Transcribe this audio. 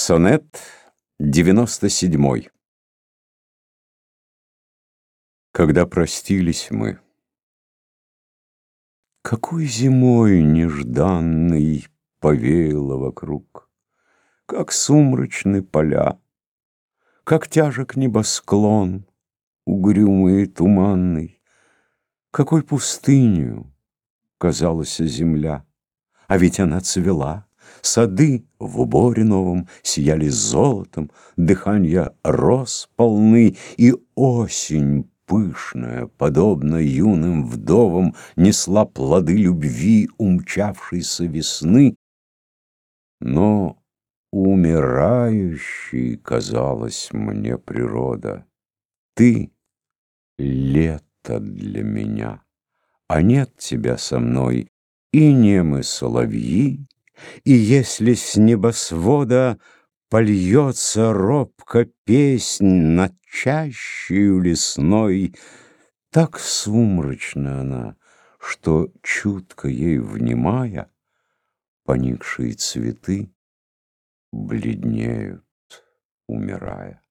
Сонет 97 Когда простились мы, Какой зимой нежданной Повеяло вокруг, Как сумрачны поля, Как тяжек небосклон, Угрюмый и туманный, Какой пустынью казалась земля, А ведь она цвела. Сады в уборе новом сияли золотом, Дыханья роз полны, и осень пышная, Подобно юным вдовам, Несла плоды любви умчавшейся весны. Но умирающей казалась мне природа. Ты — лето для меня, а нет тебя со мной, И немы соловьи, и если с небосвода Польется робко песнь над чащею лесной, Так сумрачна она, что, чутко ей внимая, Поникшие цветы бледнеют, умирая.